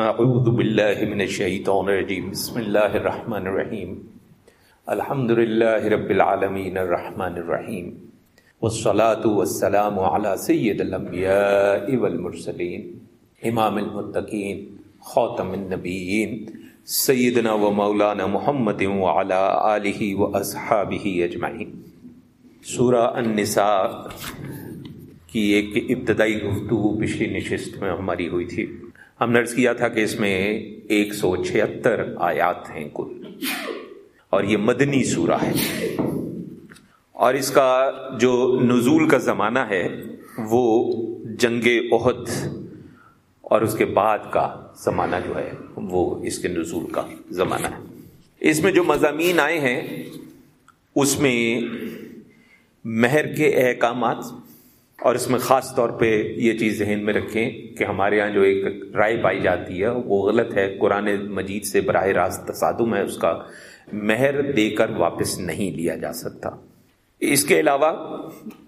اعوذ باللہ من الشیطان الرجیم بسم اللہ الرحمن الرحیم الحمد للہ رب العالمین الرحمن الرحیم والصلاة والسلام على سید الانبیاء والمرسلین امام المتقین خاتم النبیین سیدنا و مولانا محمد وعلى آلہ و اصحابہ اجمعین سورہ النساء کی ایک ابتدائی گفتگو پچھلی نشست میں ہماری ہوئی تھی۔ ہم نے کیا تھا کہ اس میں ایک سو چھہتر آیات ہیں کل، اور یہ مدنی سورہ ہے۔ اور اس کا جو نزول کا زمانہ ہے، وہ جنگ عہد اور اس کے بعد کا زمانہ جو ہے، وہ اس کے نزول کا زمانہ ہے۔ اس میں جو مضامین آئے ہیں، اس میں مہر کے احکامات اور اس میں خاص طور پہ یہ چیز ذہن میں رکھیں کہ ہمارے ہاں جو ایک رائے پائی جاتی ہے، وہ غلط ہے۔ قرآن مجید سے براہ راست تصادم ہے، اس کا مہر دے کر واپس نہیں لیا جا سکتا۔ اس کے علاوہ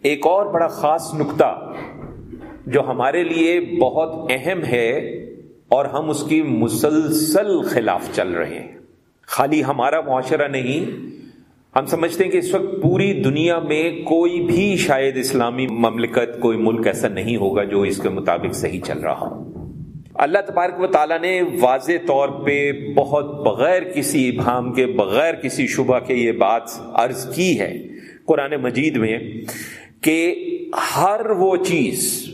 ایک اور بڑا خاص نقطہ جو ہمارے لیے بہت اہم ہے اور ہم اس کی مسلسل خلاف چل رہے ہیں۔ خالی ہمارا معاشرہ نہیں ہم سمجھتے ہیں کہ اس وقت پوری دنیا میں کوئی بھی شاید اسلامی مملکت، کوئی ملک ایسا نہیں ہوگا جو اس کے مطابق صحیح چل رہا ہو۔ اللہ تبارک و تعالیٰ نے واضح طور پہ بہت بغیر کسی ابہام کے، بغیر کسی شبہ کے یہ بات عرض کی ہے قرآن مجید میں کہ ہر وہ چیز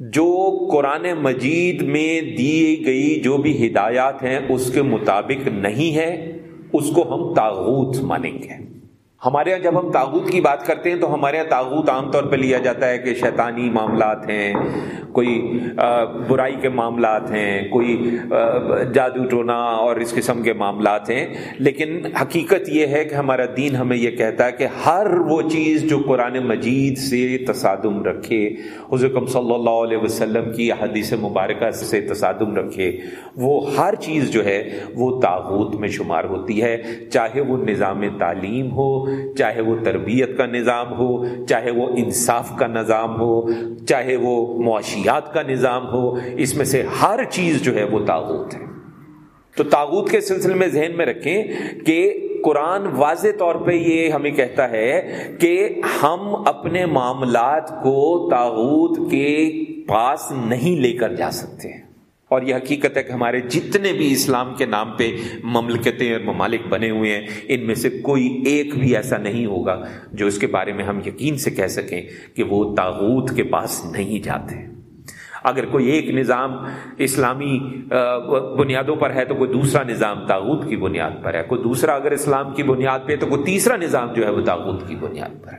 جو قرآن مجید میں دی گئی جو بھی ہدایات ہیں، اس کے مطابق نہیں ہے۔ اس کو ہم تاغوت مانیں گے۔ ہمارے یہاں جب ہم تاغوت کی بات کرتے ہیں تو ہمارے یہاں تاغوت عام طور پہ لیا جاتا ہے کہ شیطانی معاملات ہیں۔ کوئی برائی کے معاملات ہیں، کوئی جادو ٹونا اور اس قسم کے معاملات ہیں، لیکن حقیقت یہ ہے کہ ہمارا دین ہمیں یہ کہتا ہے کہ ہر وہ چیز جو قرآن مجید سے تصادم رکھے حضرکم صلی اللہ علیہ وسلم کی حدیث مبارکہ سے تصادم رکھے، وہ ہر چیز جو ہے وہ تاغوت میں شمار ہوتی ہے، چاہے وہ نظام تعلیم ہو، چاہے وہ تربیت کا نظام ہو، چاہے وہ انصاف کا نظام ہو، چاہے وہ معاشی معاشیات کا نظام ہو، اس میں سے ہر چیز جو ہے وہ تاغوت ہے۔ تو تاغوت کے سلسلے میں ذہن میں رکھیں کہ قرآن واضح طور پہ یہ ہمیں کہتا ہے کہ ہم اپنے معاملات کو تاغوت کے پاس نہیں لے کر جا سکتے۔ ہیں اور یہ حقیقت ہے کہ ہمارے جتنے بھی اسلام کے نام پہ مملکتیں اور ممالک بنے ہوئے ہیں، ان میں سے کوئی ایک بھی ایسا نہیں ہوگا جو اس کے بارے میں ہم یقین سے کہہ سکیں کہ وہ تاغوت کے پاس نہیں جاتے۔ اگر کوئی ایک نظام اسلامی بنیادوں پر ہے تو کوئی دوسرا نظام تاغوت کی بنیاد پر ہے۔ کوئی دوسرا اگر اسلام کی بنیاد پہ ہے تو کوئی تیسرا نظام جو ہے وہ تاغوت کی بنیاد پر ہے۔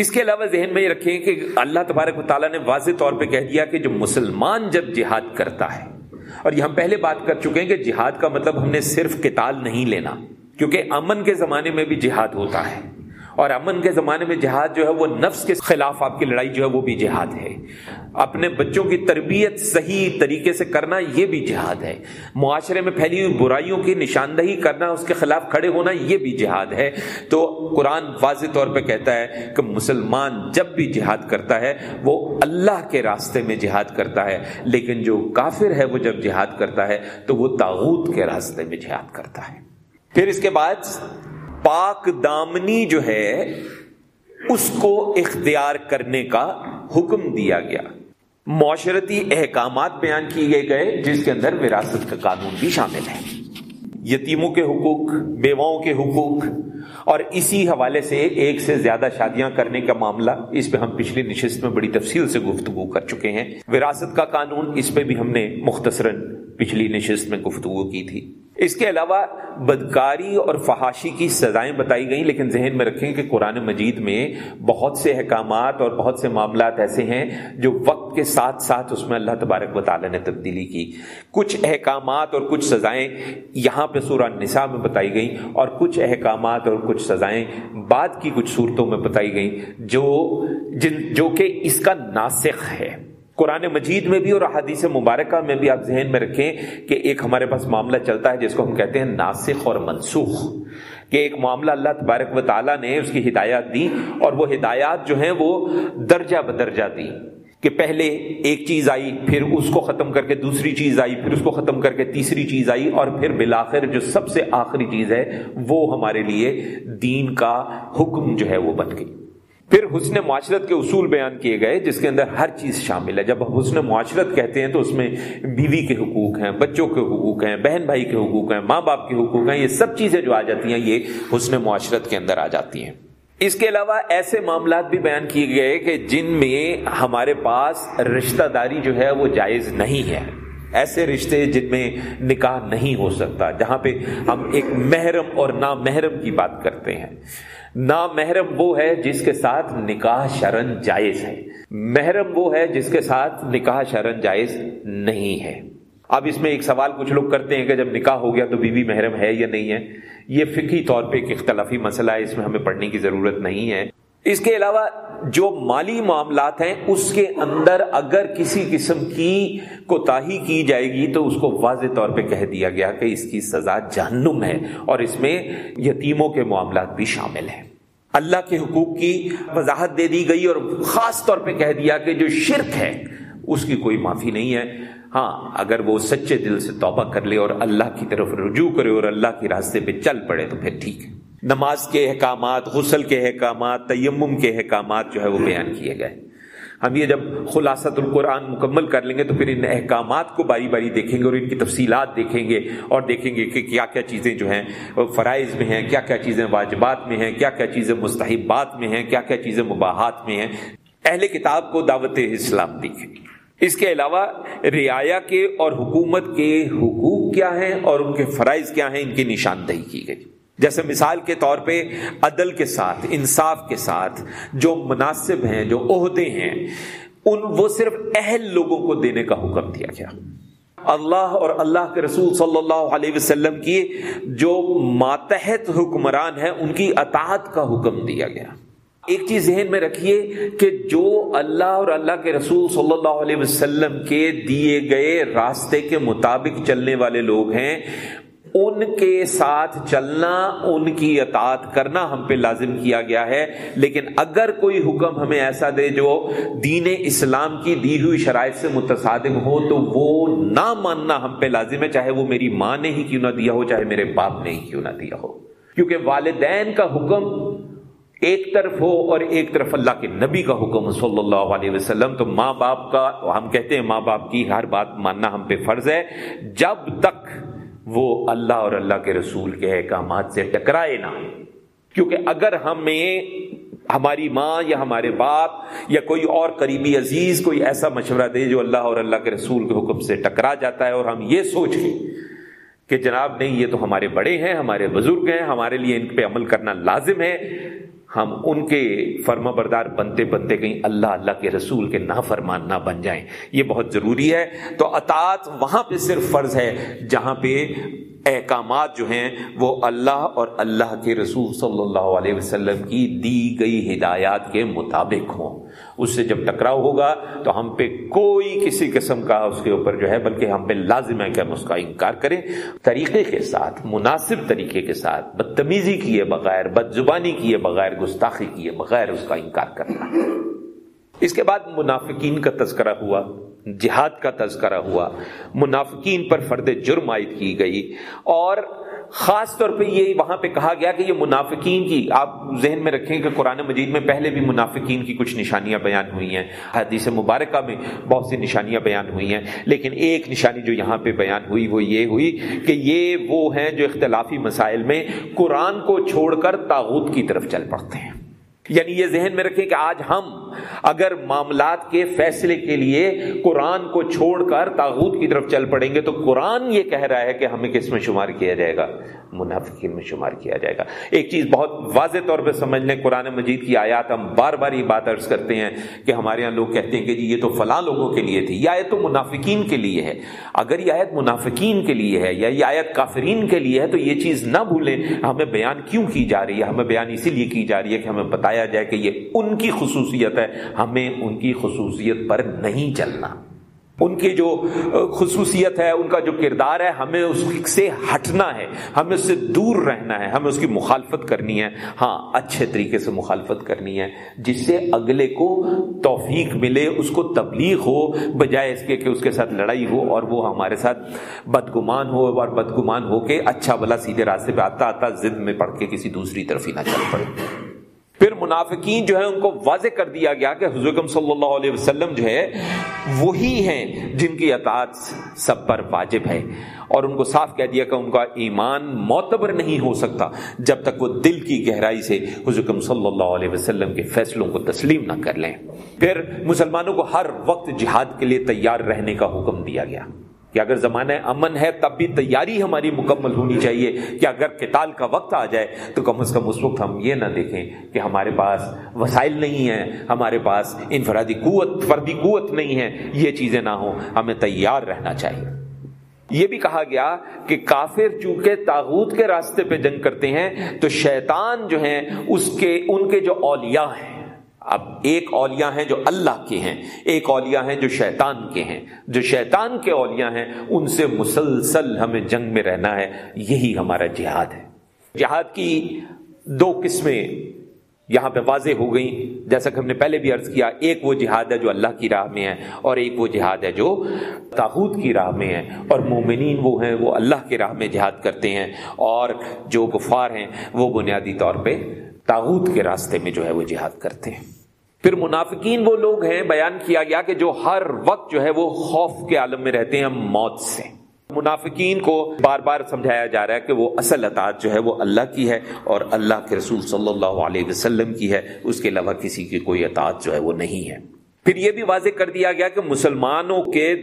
اس کے علاوہ ذہن میں یہ رکھیں کہ اللہ تبارک و تعالیٰ نے واضح طور پہ کہہ دیا کہ جو مسلمان جب جہاد کرتا ہے، اور یہ ہم پہلے بات کر چکے ہیں کہ جہاد کا مطلب ہم نے صرف کتال نہیں لینا، کیونکہ امن کے زمانے میں بھی جہاد ہوتا ہے۔ اور امن کے زمانے میں جہاد جو ہے وہ نفس کے خلاف آپ کی لڑائی جو ہے وہ بھی جہاد ہے۔ اپنے بچوں کی تربیت صحیح طریقے سے کرنا یہ بھی جہاد ہے۔ معاشرے میں پھیلی ہوئی برائیوں کی نشاندہی کرنا، اس کے خلاف کھڑے ہونا یہ بھی جہاد ہے۔ تو قرآن واضح طور پہ کہتا ہے کہ مسلمان جب بھی جہاد کرتا ہے، وہ اللہ کے راستے میں جہاد کرتا ہے۔ لیکن جو کافر ہے، وہ جب جہاد کرتا ہے، تو وہ تاغوت کے راستے میں جہاد کرتا ہے۔ پھر اس کے بعد پاک دامنی جو ہے، اس کو اختیار کرنے کا حکم دیا گیا۔ معاشرتی احکامات بیان کیے گئے جس کے اندر وراثت کا قانون بھی شامل ہے۔ یتیموں کے حقوق، بیواؤں کے حقوق، اور اسی حوالے سے ایک سے زیادہ شادیاں کرنے کا معاملہ، اس پہ ہم پچھلی نشست میں بڑی تفصیل سے گفتگو کر چکے ہیں۔ وراثت کا قانون، اس پہ بھی ہم نے مختصراً پچھلی نشست میں گفتگو کی تھی۔ اس کے علاوہ بدکاری اور فحاشی کی سزائیں بتائی گئیں، لیکن ذہن میں رکھیں کہ قرآن مجید میں بہت سے احکامات اور بہت سے معاملات ایسے ہیں جو وقت کے ساتھ ساتھ اس میں اللہ تبارک و تعالیٰ نے تبدیلی کی۔ کچھ احکامات اور کچھ سزائیں یہاں پہ سورہ نساء میں بتائی گئیں اور کچھ احکامات اور کچھ سزائیں بعد کی کچھ صورتوں میں بتائی گئیں، جو جن جو کہ اس کا ناسخ ہے۔ قرآن مجید میں بھی اور حدیث مبارکہ میں بھی آپ ذہن میں رکھیں کہ ایک ہمارے پاس معاملہ چلتا ہے جس کو ہم کہتے ہیں ناسخ اور منسوخ، کہ ایک معاملہ اللہ تبارک و تعالیٰ نے اس کی ہدایات دی اور وہ ہدایات جو ہیں وہ درجہ بدرجہ دی، کہ پہلے ایک چیز آئی، پھر اس کو ختم کر کے دوسری چیز آئی، پھر اس کو ختم کر کے تیسری چیز آئی اور پھر بلاخر جو سب سے آخری چیز ہے وہ ہمارے لیے دین کا حکم جو ہے وہ بن گئی۔ پھر حسن معاشرت کے اصول بیان کیے گئے، جس کے اندر ہر چیز شامل ہے۔ جب حسن معاشرت کہتے ہیں تو اس میں بیوی کے حقوق ہیں، بچوں کے حقوق ہیں، بہن بھائی کے حقوق ہیں، ماں باپ کے حقوق ہیں، یہ سب چیزیں جو آ جاتی ہیں، یہ حسن معاشرت کے اندر آ جاتی ہیں۔ اس کے علاوہ ایسے معاملات بھی بیان کیے گئے کہ جن میں ہمارے پاس رشتہ داری جو ہے وہ جائز نہیں ہے۔ ایسے رشتے جن میں نکاح نہیں ہو سکتا، جہاں پہ ہم ایک محرم اور نامحرم کی بات کرتے ہیں۔ نامحرم وہ ہے جس کے ساتھ نکاح شرن جائز ہے۔ محرم وہ ہے جس کے ساتھ نکاح شرن جائز نہیں ہے۔ اب اس میں ایک سوال کچھ لوگ کرتے ہیں کہ جب نکاح ہو گیا تو بیوی محرم ہے یا نہیں ہے؟ یہ فقی طور پہ ایک اختلافی مسئلہ ہے، اس میں ہمیں پڑھنے کی ضرورت نہیں ہے۔ اس کے علاوہ جو مالی معاملات ہیں، اس کے اندر اگر کسی قسم کی کوتا کی جائے گی تو اس کو واضح طور پہ کہہ دیا گیا کہ اس کی سزا جہنم ہے اور اس میں یتیموں کے معاملات بھی شامل ہیں۔ اللہ کے حقوق کی وضاحت دے دی گئی اور خاص طور پہ کہہ دیا کہ جو شرک ہے، اس کی کوئی معافی نہیں ہے۔ ہاں اگر وہ سچے دل سے توبہ کر لے اور اللہ کی طرف رجوع کرے اور اللہ کے راستے پہ چل پڑے تو پھر ٹھیک ہے۔ نماز کے احکامات، غسل کے احکامات، تیمم کے احکامات جو ہے وہ بیان کیے گئے۔ ہم یہ جب خلاصت القرآن مکمل کر لیں گے تو پھر ان احکامات کو باری باری دیکھیں گے اور ان کی تفصیلات دیکھیں گے اور دیکھیں گے کہ کیا کیا چیزیں جو ہیں فرائض میں ہیں، کیا کیا چیزیں واجبات میں ہیں، کیا کیا چیزیں مستحبات میں ہیں، کیا کیا چیزیں مباحات میں ہیں۔ اہل کتاب کو دعوت اسلام دیکھیں۔ اس کے علاوہ رعایا کے اور حکومت کے حقوق کیا ہیں اور ان کے فرائض کیا ہیں، ان کی نشاندہی کی گئی۔ جیسے مثال کے طور پہ عدل کے ساتھ، انصاف کے ساتھ جو مناسب ہیں، جو عہدے ہیں، ان وہ صرف اہل لوگوں کو دینے کا حکم دیا گیا۔ اللہ اور اللہ کے رسول صلی اللہ علیہ وسلم کی جو ماتحت حکمران ہیں، ان کی اطاعت کا حکم دیا گیا۔ ایک چیز ذہن میں رکھیے کہ جو اللہ اور اللہ کے رسول صلی اللہ علیہ وسلم کے دیے گئے راستے کے مطابق چلنے والے لوگ ہیں ان کے ساتھ چلنا، ان کی اطاعت کرنا ہم پہ لازم کیا گیا ہے۔ لیکن اگر کوئی حکم ہمیں ایسا دے جو دین اسلام کی دی ہوئی شرائط سے متصادم ہو، تو وہ نہ ماننا ہم پہ لازم ہے، چاہے وہ میری ماں نے ہی کیوں نہ دیا ہو، چاہے میرے باپ نے ہی کیوں نہ دیا ہو۔ کیونکہ والدین کا حکم ایک طرف ہو اور ایک طرف اللہ کے نبی کا حکم، صلی اللہ علیہ وسلم۔ تو ماں باپ کا، ہم کہتے ہیں ماں باپ کی ہر بات ماننا ہم پہ فرض ہے۔ جب تک وہ اللہ اور اللہ کے رسول کے احکامات سے ٹکرائے نہ کیونکہ اگر ہمیں ہماری ماں یا ہمارے باپ یا کوئی اور قریبی عزیز کوئی ایسا مشورہ دے جو اللہ اور اللہ کے رسول کے حکم سے ٹکرا جاتا ہے اور ہم یہ سوچ لیں کہ جناب نہیں، یہ تو ہمارے بڑے ہیں، ہمارے بزرگ ہیں، ہمارے لیے ان پہ عمل کرنا لازم ہے ہم ان کے فرما بردار بنتے بنتے کہیں اللہ اللہ کے رسول کے نہ فرمان نہ بن جائیں۔ یہ بہت ضروری ہے۔ تو اطاعت وہاں پہ صرف فرض ہے جہاں پہ احکامات جو ہیں وہ اللہ اور اللہ کے رسول صلی اللہ علیہ وسلم کی دی گئی ہدایات کے مطابق ہوں۔ اس سے جب ٹکراؤ ہوگا تو ہم پہ کوئی کسی قسم کا اس کے اوپر جو ہے بلکہ ہم پہ لازم ہے کہ ہم اس کا انکار کریں۔ طریقے کے ساتھ، مناسب طریقے کے ساتھ، بدتمیزی کیے بغیر بد زبانی کیے بغیر، گستاخی کیے بغیر اس کا انکار کرنا۔ اس کے بعد منافقین کا تذکرہ ہوا، جہاد کا تذکرہ ہوا۔ منافقین پر فرد جرم عائد کی گئی اور خاص طور پہ یہ وہاں پہ کہا گیا کہ یہ منافقین کی، آپ ذہن میں رکھیں کہ قرآن مجید میں پہلے بھی منافقین کی کچھ نشانیاں بیان ہوئی ہیں۔ حدیث مبارکہ میں بہت سی نشانیاں بیان ہوئی ہیں۔ لیکن ایک نشانی جو یہاں پہ بیان ہوئی، وہ یہ ہوئی کہ یہ وہ ہیں جو اختلافی مسائل میں قرآن کو چھوڑ کر تاغوت کی طرف چل پڑتے ہیں۔ یعنی یہ ذہن میں رکھیں کہ آج ہم اگر معاملات کے فیصلے کے لیے قرآن کو چھوڑ کر تاغوت کی طرف چل پڑیں گے تو قرآن یہ کہہ رہا ہے کہ ہمیں کس میں شمار کیا جائے گا؟ منافقین میں شمار کیا جائے گا۔ ایک چیز بہت واضح طور پہ سمجھ لیں، قرآن مجید کی آیات ہم بار بار یہ بات عرض کرتے ہیں کہ ہمارے یہاں لوگ کہتے ہیں کہ جی یہ تو فلاں لوگوں کے لیے تھی، یہ آیت تو منافقین کے لیے ہے۔ اگر یہ آیت منافقین کے لیے ہے یا یہ آیت کافرین کے لیے ہے تو یہ چیز نہ بھولیں، ہمیں بیان کیوں کی جا رہی ہے؟ ہمیں بیان اسی لیے کی جا رہی ہے کہ ہمیں بتایا بتایا جائے کہ یہ ان کی خصوصیت ہے۔ ہمیں ان کی خصوصیت پر نہیں چلنا۔ ان کی جو خصوصیت ہے، ان کا جو کردار ہے، ہمیں اس سے ہٹنا ہے۔ ہمیں اس سے دور رہنا ہے۔ ہمیں اس کی مخالفت کرنی ہے۔ ہاں اچھے طریقے سے مخالفت کرنی ہے۔ جس سے اگلے کو توفیق ملے، اس کو تبلیغ ہو، بجائے اس کے کہ اس کے ساتھ لڑائی ہو اور وہ ہمارے ساتھ بدگمان ہو اور بدگمان ہو کے اچھا بلا سیدھے راستے پہ آتا آتا ضد میں پڑھ کے کسی دوسری طرف ہی نہ چل پڑے۔ پھر منافقین جو ہے ان کو واضح کر دیا گیا کہ حضور صلی اللہ علیہ وسلم جو ہے وہی ہیں جن کی اطاعت سب پر واجب ہے۔ اور ان کو صاف کہہ دیا کہ ان کا ایمان معتبر نہیں ہو سکتا جب تک وہ دل کی گہرائی سے حضرت صلی اللہ علیہ وسلم کے فیصلوں کو تسلیم نہ کر لیں۔ پھر مسلمانوں کو ہر وقت جہاد کے لیے تیار رہنے کا حکم دیا گیا۔ کہ اگر زمانہ امن ہے تب بھی تیاری ہماری مکمل ہونی چاہیے، کہ اگر کتال کا وقت آ جائے تو کم از کم اس وقت ہم یہ نہ دیکھیں کہ ہمارے پاس وسائل نہیں ہیں، ہمارے پاس انفرادی قوت، فردی قوت نہیں ہے یہ چیزیں نہ ہوں، ہمیں تیار رہنا چاہیے۔ یہ بھی کہا گیا کہ کافر چونکہ تاغوت کے راستے پہ جنگ کرتے ہیں تو شیطان جو ہیں، اس کے، ان کے جو اولیاء ہیں اب ایک اولیاء ہیں جو اللہ کے ہیں، ایک اولیاء ہیں جو شیطان کے ہیں۔ جو شیطان کے اولیاء ہیں، ان سے مسلسل ہمیں جنگ میں رہنا ہے، یہی ہمارا جہاد ہے۔ جہاد کی دو قسمیں یہاں پہ واضح ہو گئیں۔ جیسا کہ ہم نے پہلے بھی عرض کیا، ایک وہ جہاد ہے جو اللہ کی راہ میں ہے، اور ایک وہ جہاد ہے جو تاحود کی راہ میں ہے۔ اور مومنین وہ ہیں، وہ اللہ کی راہ میں جہاد کرتے ہیں، اور جو گفار ہیں، وہ بنیادی طور پہ تاغوت کے راستے میں جو ہے وہ جہاد کرتے ہیں۔ پھر منافقین وہ لوگ ہیں، بیان کیا گیا کہ جو ہر وقت جو ہے وہ خوف کے عالم میں رہتے ہیں موت سے۔ منافقین کو بار بار سمجھایا جا رہا ہے کہ وہ اصل اطاعت جو ہے وہ اللہ کی ہے اور اللہ کے رسول صلی اللہ علیہ وسلم کی ہے۔ اس کے علاوہ کسی کی کوئی اطاعت جو ہے وہ نہیں ہے۔ پھر یہ بھی واضح کر دیا گیا کہ مسلمانوں کے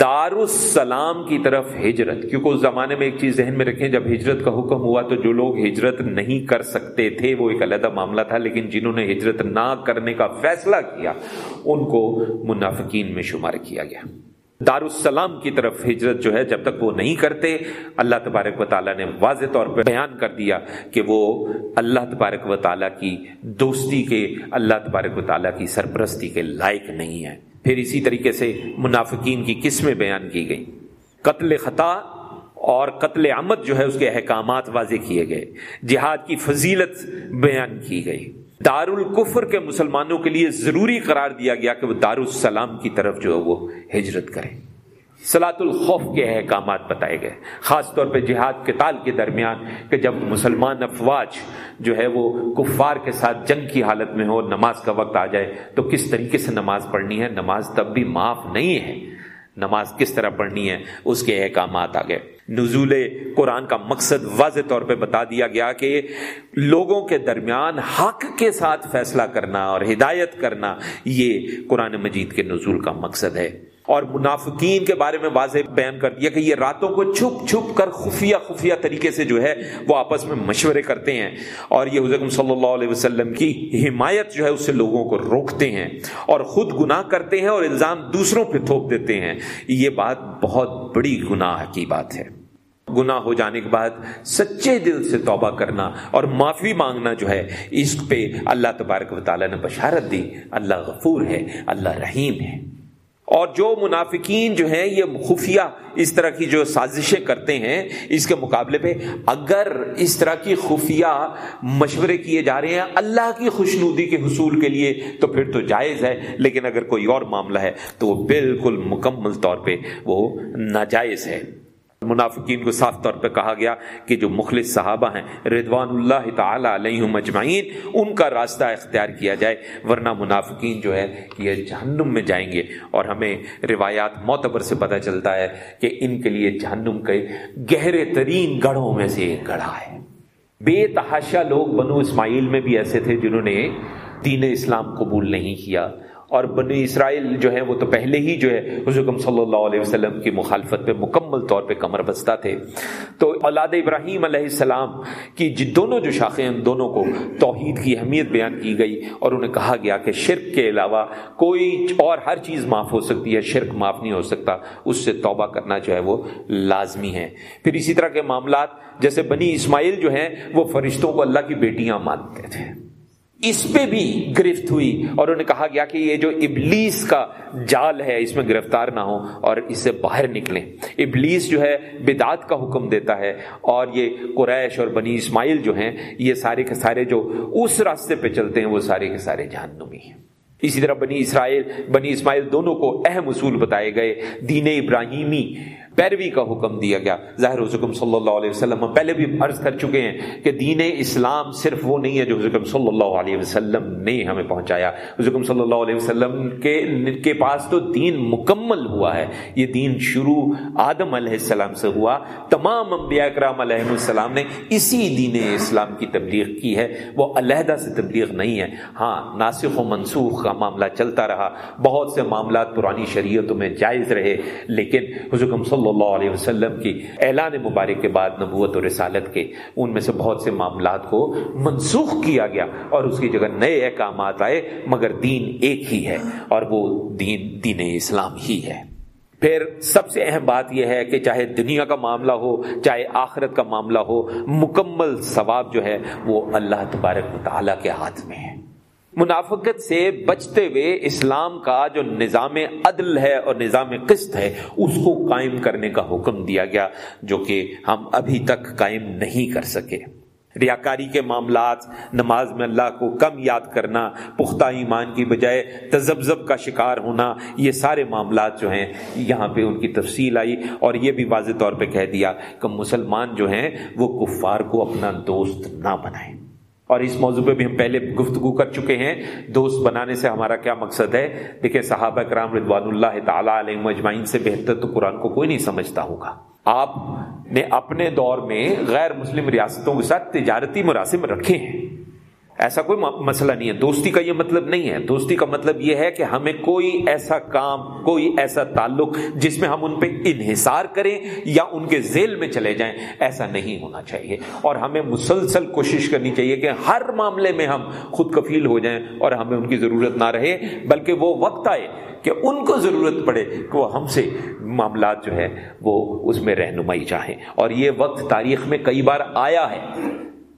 دار السلام کی طرف ہجرت، کیونکہ اس زمانے میں ایک چیز ذہن میں رکھیں، جب ہجرت کا حکم ہوا تو جو لوگ ہجرت نہیں کر سکتے تھے، وہ ایک علیحدہ معاملہ تھا، لیکن جنہوں نے ہجرت نہ کرنے کا فیصلہ کیا، ان کو منافقین میں شمار کیا گیا۔ دار السلام کی طرف ہجرت جو ہے جب تک وہ نہیں کرتے، اللہ تبارک و تعالیٰ نے واضح طور پہ بیان کر دیا کہ وہ اللہ تبارک و تعالیٰ کی دوستی کے، اللہ تبارک و تعالیٰ کی سرپرستی کے لائق نہیں ہے پھر اسی طریقے سے منافقین کی قسمیں بیان کی گئی قتل خطا اور قتل عمد جو ہے اس کے احکامات واضح کیے گئے۔ جہاد کی فضیلت بیان کی گئی۔ دار الکفر کے مسلمانوں کے لیے ضروری قرار دیا گیا کہ وہ دار السلام کی طرف جو ہے وہ ہجرت کریں۔ سلاۃ الخوف کے احکامات بتائے گئے۔ خاص طور پہ جہاد کے تال کے درمیان کہ جب مسلمان افواج جو ہے وہ کفار کے ساتھ جنگ کی حالت میں ہو، نماز کا وقت آ جائے، تو کس طریقے سے نماز پڑھنی ہے؟ نماز تب بھی معاف نہیں ہے۔ نماز کس طرح پڑھنی ہے، اس کے احکامات آ گئے نزول قرآن کا مقصد واضح طور پہ بتا دیا گیا کہ لوگوں کے درمیان حق کے ساتھ فیصلہ کرنا اور ہدایت کرنا، یہ قرآن مجید کے نزول کا مقصد ہے۔ اور منافقین کے بارے میں واضح بیان کر دیا کہ یہ راتوں کو چھپ چھپ کر خفیہ خفیہ طریقے سے جو ہے وہ آپس میں مشورے کرتے ہیں اور یہ حضرت صلی اللہ علیہ وسلم کی حمایت جو ہے اس سے لوگوں کو روکتے ہیں اور خود گناہ کرتے ہیں اور الزام دوسروں پہ تھوپ دیتے ہیں۔ یہ بات بہت بڑی گناہ کی بات ہے۔ گناہ ہو جانے کے بعد سچے دل سے توبہ کرنا اور معافی مانگنا جو ہے، اس پہ اللہ تبارک و تعالیٰ نے بشارت دی۔ اللہ غفور ہے، اللہ رحیم ہے۔ اور جو منافقین جو ہیں، یہ خفیہ اس طرح کی جو سازشیں کرتے ہیں اس کے مقابلے پہ، اگر اس طرح کی خفیہ مشورے کیے جا رہے ہیں اللہ کی خوشنودی کے حصول کے لیے، تو پھر تو جائز ہے، لیکن اگر کوئی اور معاملہ ہے، تو وہ بالکل مکمل طور پہ وہ ناجائز ہے۔ منافقین کو صاف طور پہ کہا گیا کہ جو مخلص صحابہ ہیں ردوان اللہ تعالی علیہ مجمعین ان کا راستہ اختیار کیا جائے، ورنہ منافقین جو ہے یہ جہنم میں جائیں گے۔ اور ہمیں روایات معتبر سے پتہ چلتا ہے کہ ان کے لیے جہنم کے گہرے ترین گڑھوں میں سے ایک گڑھا ہے۔ بے تحاشا لوگ بنو اسماعیل میں بھی ایسے تھے جنہوں نے دین اسلام قبول نہیں کیا۔ اور بنی اسرائیل جو ہے وہ تو پہلے ہی جو ہے حضرت صلی اللہ علیہ وسلم کی مخالفت پہ مکمل طور پہ کمر بستہ تھے۔ تو اولاد ابراہیم علیہ السلام کی جی دونوں جو شاخیں ان دونوں کو توحید کی اہمیت بیان کی گئی اور انہیں کہا گیا کہ شرک کے علاوہ کوئی اور ہر چیز معاف ہو سکتی ہے، شرک معاف نہیں ہو سکتا۔ اس سے توبہ کرنا جو ہے وہ لازمی ہے۔ پھر اسی طرح کے معاملات جیسے بنی اسماعیل جو ہیں وہ فرشتوں کو اللہ کی بیٹیاں مانتے تھے۔ اس پہ بھی گرفت ہوئی اور انہوں نے کہا گیا کہ یہ جو ابلیس کا جال ہے، اس میں گرفتار نہ ہو اور اس سے باہر نکلیں۔ ابلیس جو ہے، بدعت کا حکم دیتا ہے اور یہ قریش اور بنی اسماعیل جو ہیں، یہ سارے کے سارے جو اس راستے پہ چلتے ہیں، وہ سارے کے سارے جہنمی ہیں۔ اسی طرح بنی اسرائیل، بنی اسماعیل دونوں کو اہم اصول بتائے گئے۔ دین ابراہیمی پیروی کا حکم دیا گیا۔ ظاہر حکم صلی اللہ علیہ وسلم، ہم پہلے بھی عرض کر چکے ہیں کہ دین اسلام صرف وہ نہیں ہے جو حکم صلی اللہ علیہ وسلم نے ہمیں پہنچایا۔ حکم صلی اللہ علیہ وسلم کے کے پاس تو دین مکمل ہوا ہے۔ یہ دین شروع آدم علیہ السلام سے ہوا۔ تمام انبیاء کرام علیہ السلام نے اسی دین اسلام کی تبلیغ کی ہے۔ وہ علیحدہ سے تبلیغ نہیں ہے۔ ہاں ناسخ و منسوخ کا معاملہ چلتا رہا۔ بہت سے معاملات پرانی شریعتوں میں جائز رہے، لیکن حکم صلی صلی اللہ علیہ وسلم کی اعلان مبارک کے بعد نبوت اور رسالت کے ان میں سے بہت سے معاملات کو منسوخ کیا گیا اور اس کی جگہ نئے احکامات آئے، مگر دین ایک ہی ہے اور وہ دین دین اسلام ہی ہے۔ پھر سب سے اہم بات یہ ہے کہ چاہے دنیا کا معاملہ ہو، چاہے آخرت کا معاملہ ہو، مکمل ثواب جو ہے وہ اللہ تبارک مطالعہ کے ہاتھ میں ہے۔ منافقت سے بچتے ہوئے اسلام کا جو نظام عدل ہے اور نظام قسط ہے، اس کو قائم کرنے کا حکم دیا گیا، جو کہ ہم ابھی تک قائم نہیں کر سکے۔ ریاکاری کے معاملات، نماز میں اللہ کو کم یاد کرنا، پختہ ایمان کی بجائے تزبزب کا شکار ہونا، یہ سارے معاملات جو ہیں، یہاں پہ ان کی تفصیل آئی اور یہ بھی واضح طور پہ کہہ دیا کہ مسلمان جو ہیں، وہ کفار کو اپنا دوست نہ بنائیں۔ اور اس موضوع پہ بھی ہم پہلے گفتگو کر چکے ہیں۔ دوست بنانے سے ہمارا کیا مقصد ہے؟ دیکھیں، صحابہ کرام رضوان اللہ تعالیٰ علیہ مجمعین سے بہتر تو قرآن کو کوئی نہیں سمجھتا ہوگا۔ آپ نے اپنے دور میں غیر مسلم ریاستوں کے ساتھ تجارتی مراسم رکھے ہیں۔ ایسا کوئی مسئلہ نہیں ہے۔ دوستی کا یہ مطلب نہیں ہے۔ دوستی کا مطلب یہ ہے کہ ہمیں کوئی ایسا کام، کوئی ایسا تعلق جس میں ہم ان پہ انحصار کریں یا ان کے ذیل میں چلے جائیں، ایسا نہیں ہونا چاہیے۔ اور ہمیں مسلسل کوشش کرنی چاہیے کہ ہر معاملے میں ہم خود کفیل ہو جائیں اور ہمیں ان کی ضرورت نہ رہے، بلکہ وہ وقت آئے کہ ان کو ضرورت پڑے کہ وہ ہم سے معاملات جو ہے وہ اس میں رہنمائی چاہیں۔ اور یہ وقت تاریخ میں کئی بار آیا ہے۔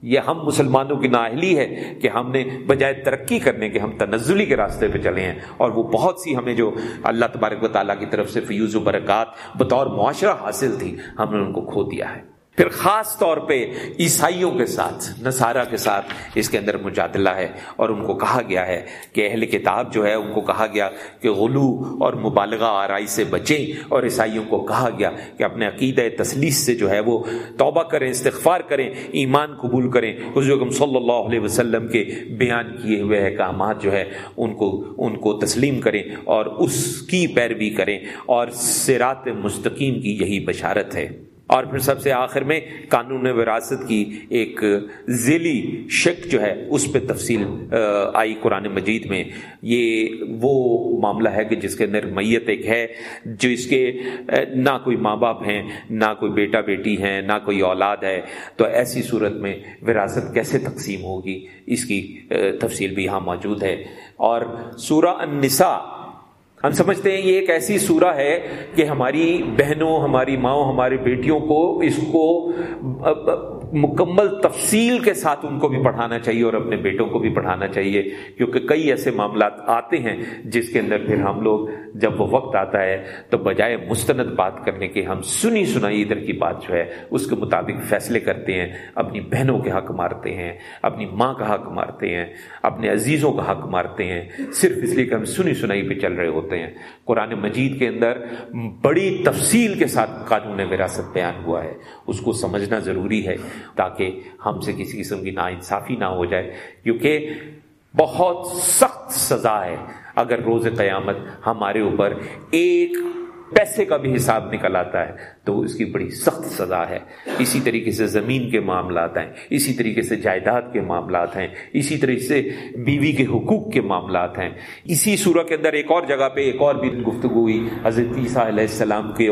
یہ ہم مسلمانوں کی نااہلی ہے کہ ہم نے بجائے ترقی کرنے کے ہم تنزلی کے راستے پہ چلے ہیں اور وہ بہت سی ہمیں جو اللہ تبارک و تعالیٰ کی طرف سے فیوز و برکات بطور معاشرہ حاصل تھی، ہم نے ان کو کھو دیا ہے۔ پھر خاص طور پہ عیسائیوں کے ساتھ، نصارہ کے ساتھ اس کے اندر مجادلہ ہے اور ان کو کہا گیا ہے کہ اہل کتاب جو ہے، ان کو کہا گیا کہ غلو اور مبالغہ آرائی سے بچیں اور عیسائیوں کو کہا گیا کہ اپنے عقیدہ تسلیس سے جو ہے وہ توبہ کریں، استغفار کریں، ایمان قبول کریں۔ حضرت صلی اللہ علیہ وسلم کے بیان کیے ہوئے احکامات جو ہے ان کو ان کو تسلیم کریں اور اس کی پیروی کریں اور سرات مستقیم کی یہی بشارت ہے۔ اور پھر سب سے آخر میں قانون وراثت کی ایک ذیلی شک جو ہے، اس پہ تفصیل آئی قرآن مجید میں۔ یہ وہ معاملہ ہے کہ جس کے اندر میت ایک ہے جو اس کے نہ کوئی ماں باپ ہیں، نہ کوئی بیٹا بیٹی ہیں، نہ کوئی اولاد ہے۔ تو ایسی صورت میں وراثت کیسے تقسیم ہوگی؟ اس کی تفصیل بھی یہاں موجود ہے۔ اور سورہ النساء ہم سمجھتے ہیں یہ ایک ایسی سورہ ہے کہ ہماری بہنوں، ہماری ماؤں ہماری بیٹیوں کو اس کو مکمل تفصیل کے ساتھ ان کو بھی پڑھانا چاہیے اور اپنے بیٹوں کو بھی پڑھانا چاہیے، کیونکہ کئی ایسے معاملات آتے ہیں جس کے اندر پھر ہم لوگ جب وہ وقت آتا ہے تو بجائے مستند بات کرنے کے ہم سنی سنائی ادھر کی بات جو ہے، اس کے مطابق فیصلے کرتے ہیں، اپنی بہنوں کے حق مارتے ہیں، اپنی ماں کا حق مارتے ہیں، اپنے عزیزوں کا حق مارتے ہیں، صرف اس لیے کہ ہم سنی سنائی پہ چل رہے ہوتے ہیں۔ قرآن مجید کے اندر بڑی تفصیل کے ساتھ قانون وراثت بیان ہوا ہے۔ اس کو سمجھنا ضروری ہے۔ تاکہ ہم سے کسی قسم کی نا انصافی نہ ہو جائے۔ کیونکہ بہت سخت سزا ہے اگر روز قیامت ہمارے اوپر ایک پیسے کا بھی حساب نکل آتا ہے۔ تو اس کی بڑی سخت سزا ہے۔ اسی طریقے سے زمین کے معاملات ہیں، اسی طریقے سے جائیداد کے معاملات ہیں، اسی طریقے سے بیوی کے حقوق کے معاملات ہیں۔ اسی صورت کے اندر ایک اور جگہ پہ ایک اور بھی گفتگو ہوئی۔ حضرت عیسیٰ علیہ السلام کے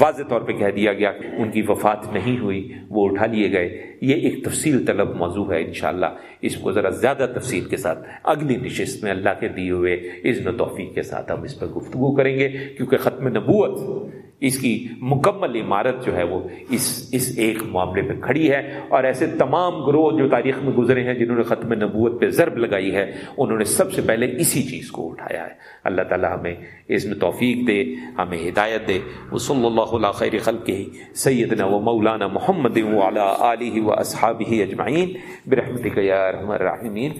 واضح طور پہ کہہ دیا گیا کہ ان کی وفات نہیں ہوئی، وہ اٹھا لیے گئے۔ یہ ایک تفصیل طلب موضوع ہے انشاءاللہ۔ اس کو ذرا زیادہ تفصیل کے ساتھ اگلی نشست میں اللہ کے دیے ہوئے عزن و توفیق کے ساتھ ہم اس پر گفتگو کریں گے، کیونکہ ختم نبوت اس کی مکمل عمارت جو ہے وہ اس اس ایک معاملے پہ کھڑی ہے اور ایسے تمام گروہ جو تاریخ میں گزرے ہیں، جنہوں نے ختم نبوت پہ ضرب لگائی ہے، انہوں نے سب سے پہلے اسی چیز کو اٹھایا ہے۔ اللہ تعالیٰ ہمیں اس میں توفیق دے، ہمیں ہدایت دے۔ وہ صلی اللہ علیہ خیر خلق ہی سیدنا و مولانا محمد علیہ و اصحاب ہی اجمعین۔ برحمتک یا رحم الرحمین